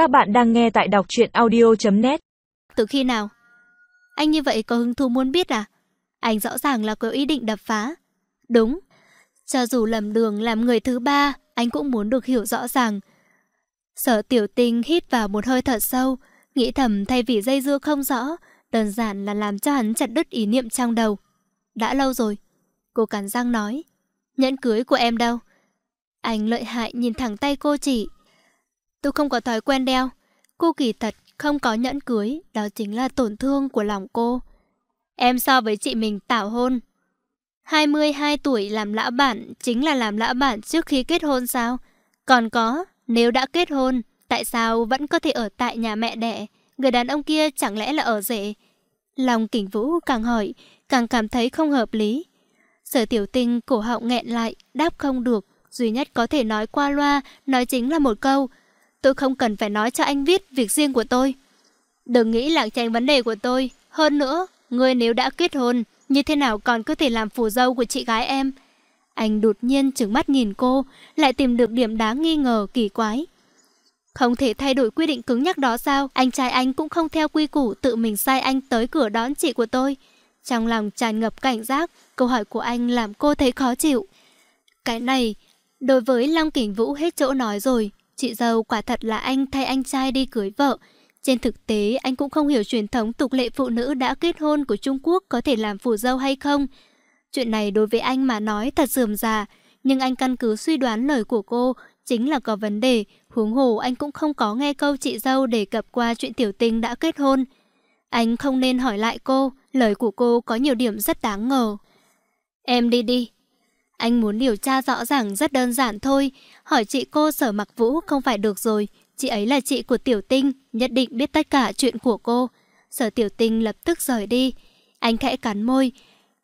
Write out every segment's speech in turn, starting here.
Các bạn đang nghe tại đọc truyện audio.net Từ khi nào? Anh như vậy có hứng thú muốn biết à? Anh rõ ràng là có ý định đập phá. Đúng. Cho dù lầm đường làm người thứ ba, anh cũng muốn được hiểu rõ ràng. Sở tiểu tinh hít vào một hơi thật sâu, nghĩ thầm thay vì dây dưa không rõ, đơn giản là làm cho hắn chặt đứt ý niệm trong đầu. Đã lâu rồi. Cô cắn răng nói. Nhẫn cưới của em đâu? Anh lợi hại nhìn thẳng tay cô chỉ. Tôi không có thói quen đeo. Cô kỳ thật không có nhẫn cưới, đó chính là tổn thương của lòng cô. Em so với chị mình tảo hôn. 22 tuổi làm lã bản chính là làm lã bản trước khi kết hôn sao? Còn có, nếu đã kết hôn, tại sao vẫn có thể ở tại nhà mẹ đẻ? Người đàn ông kia chẳng lẽ là ở rể? Lòng kỉnh vũ càng hỏi, càng cảm thấy không hợp lý. Sở tiểu tinh cổ họng nghẹn lại, đáp không được. Duy nhất có thể nói qua loa, nói chính là một câu. Tôi không cần phải nói cho anh biết việc riêng của tôi. Đừng nghĩ lảng tránh vấn đề của tôi. Hơn nữa, người nếu đã kết hôn, như thế nào còn có thể làm phù dâu của chị gái em? Anh đột nhiên trừng mắt nhìn cô, lại tìm được điểm đáng nghi ngờ kỳ quái. Không thể thay đổi quy định cứng nhắc đó sao? Anh trai anh cũng không theo quy củ tự mình sai anh tới cửa đón chị của tôi. Trong lòng tràn ngập cảnh giác, câu hỏi của anh làm cô thấy khó chịu. Cái này, đối với Long Kỳnh Vũ hết chỗ nói rồi. Chị dâu quả thật là anh thay anh trai đi cưới vợ. Trên thực tế, anh cũng không hiểu truyền thống tục lệ phụ nữ đã kết hôn của Trung Quốc có thể làm phù dâu hay không. Chuyện này đối với anh mà nói thật dườm già, nhưng anh căn cứ suy đoán lời của cô chính là có vấn đề, huống hồ anh cũng không có nghe câu chị dâu đề cập qua chuyện tiểu tinh đã kết hôn. Anh không nên hỏi lại cô, lời của cô có nhiều điểm rất đáng ngờ. Em đi đi. Anh muốn điều tra rõ ràng rất đơn giản thôi, hỏi chị cô sở mặc vũ không phải được rồi. Chị ấy là chị của Tiểu Tinh, nhất định biết tất cả chuyện của cô. Sở Tiểu Tinh lập tức rời đi. Anh khẽ cắn môi.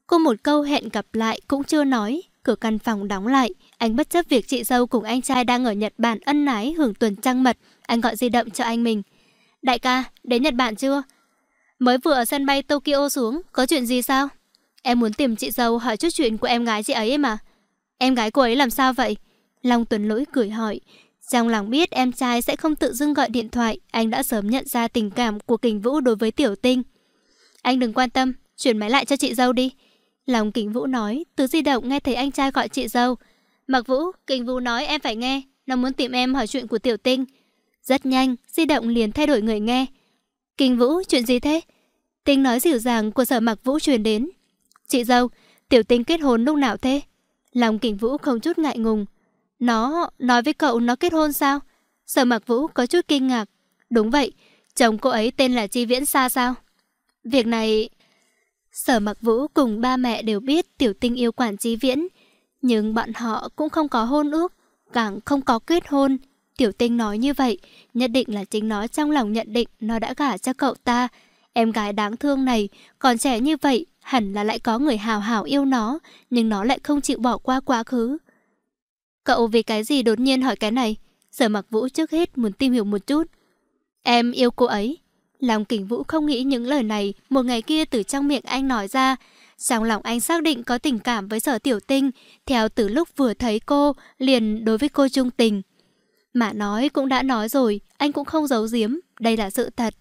Cô một câu hẹn gặp lại cũng chưa nói. Cửa căn phòng đóng lại. Anh bất chấp việc chị dâu cùng anh trai đang ở Nhật Bản ân ái hưởng tuần trăng mật. Anh gọi di động cho anh mình. Đại ca, đến Nhật Bản chưa? Mới vừa ở sân bay Tokyo xuống, có chuyện gì sao? Em muốn tìm chị dâu hỏi chút chuyện của em gái chị ấy mà. Em gái cô ấy làm sao vậy? Long Tuấn Lỗi cười hỏi. Trong lòng biết em trai sẽ không tự dưng gọi điện thoại, anh đã sớm nhận ra tình cảm của Kình Vũ đối với Tiểu Tinh. Anh đừng quan tâm, chuyển máy lại cho chị dâu đi. Lòng Kình Vũ nói, từ di động nghe thấy anh trai gọi chị dâu. Mặc Vũ, Kình Vũ nói em phải nghe, nó muốn tìm em hỏi chuyện của Tiểu Tinh. Rất nhanh, di động liền thay đổi người nghe. Kình Vũ, chuyện gì thế? Tinh nói dịu dàng của sở Mặc Vũ truyền đến. Chị dâu, Tiểu Tinh kết hôn lúc nào thế? Lòng Kình Vũ không chút ngại ngùng. Nó nói với cậu nó kết hôn sao? Sở Mặc Vũ có chút kinh ngạc. Đúng vậy, chồng cô ấy tên là Chi Viễn Sa sao? Việc này... Sở Mặc Vũ cùng ba mẹ đều biết Tiểu Tinh yêu quản Chi Viễn, nhưng bọn họ cũng không có hôn ước, càng không có kết hôn. Tiểu Tinh nói như vậy, nhất định là chính nó trong lòng nhận định nó đã gả cho cậu ta. Em gái đáng thương này, còn trẻ như vậy, hẳn là lại có người hào hào yêu nó, nhưng nó lại không chịu bỏ qua quá khứ. Cậu vì cái gì đột nhiên hỏi cái này? Sở mặc vũ trước hết muốn tìm hiểu một chút. Em yêu cô ấy. Lòng kình vũ không nghĩ những lời này một ngày kia từ trong miệng anh nói ra. Trong lòng anh xác định có tình cảm với sở tiểu tinh, theo từ lúc vừa thấy cô, liền đối với cô trung tình. Mà nói cũng đã nói rồi, anh cũng không giấu giếm, đây là sự thật.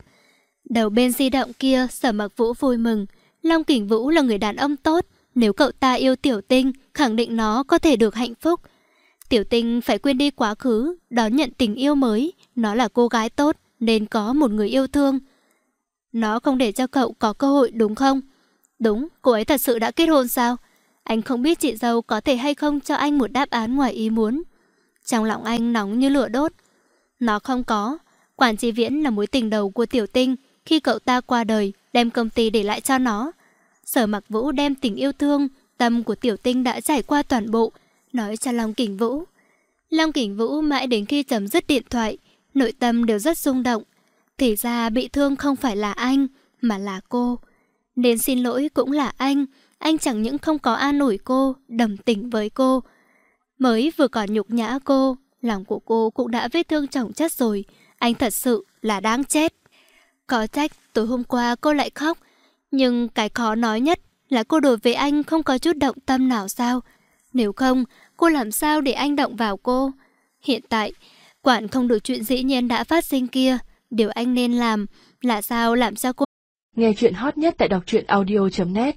Đầu bên di động kia, sở mặc vũ vui mừng. Long kình vũ là người đàn ông tốt, nếu cậu ta yêu tiểu tinh, khẳng định nó có thể được hạnh phúc. Tiểu tinh phải quên đi quá khứ, đón nhận tình yêu mới. Nó là cô gái tốt, nên có một người yêu thương. Nó không để cho cậu có cơ hội đúng không? Đúng, cô ấy thật sự đã kết hôn sao? Anh không biết chị dâu có thể hay không cho anh một đáp án ngoài ý muốn. Trong lòng anh nóng như lửa đốt. Nó không có. Quản trị viễn là mối tình đầu của tiểu tinh. Khi cậu ta qua đời, đem công ty để lại cho nó. Sở mặc vũ đem tình yêu thương, tâm của tiểu tinh đã trải qua toàn bộ, nói cho Long Kình Vũ. Long Kình Vũ mãi đến khi chấm dứt điện thoại, nội tâm đều rất rung động. Thì ra bị thương không phải là anh, mà là cô. Nên xin lỗi cũng là anh, anh chẳng những không có an ủi cô, đầm tình với cô. Mới vừa còn nhục nhã cô, lòng của cô cũng đã vết thương trọng chất rồi. Anh thật sự là đáng chết. Có trách tối hôm qua cô lại khóc, nhưng cái khó nói nhất là cô đối với anh không có chút động tâm nào sao. Nếu không, cô làm sao để anh động vào cô? Hiện tại, Quản không được chuyện dĩ nhiên đã phát sinh kia. Điều anh nên làm là sao làm sao cô... Nghe chuyện hot nhất tại đọc truyện audio.net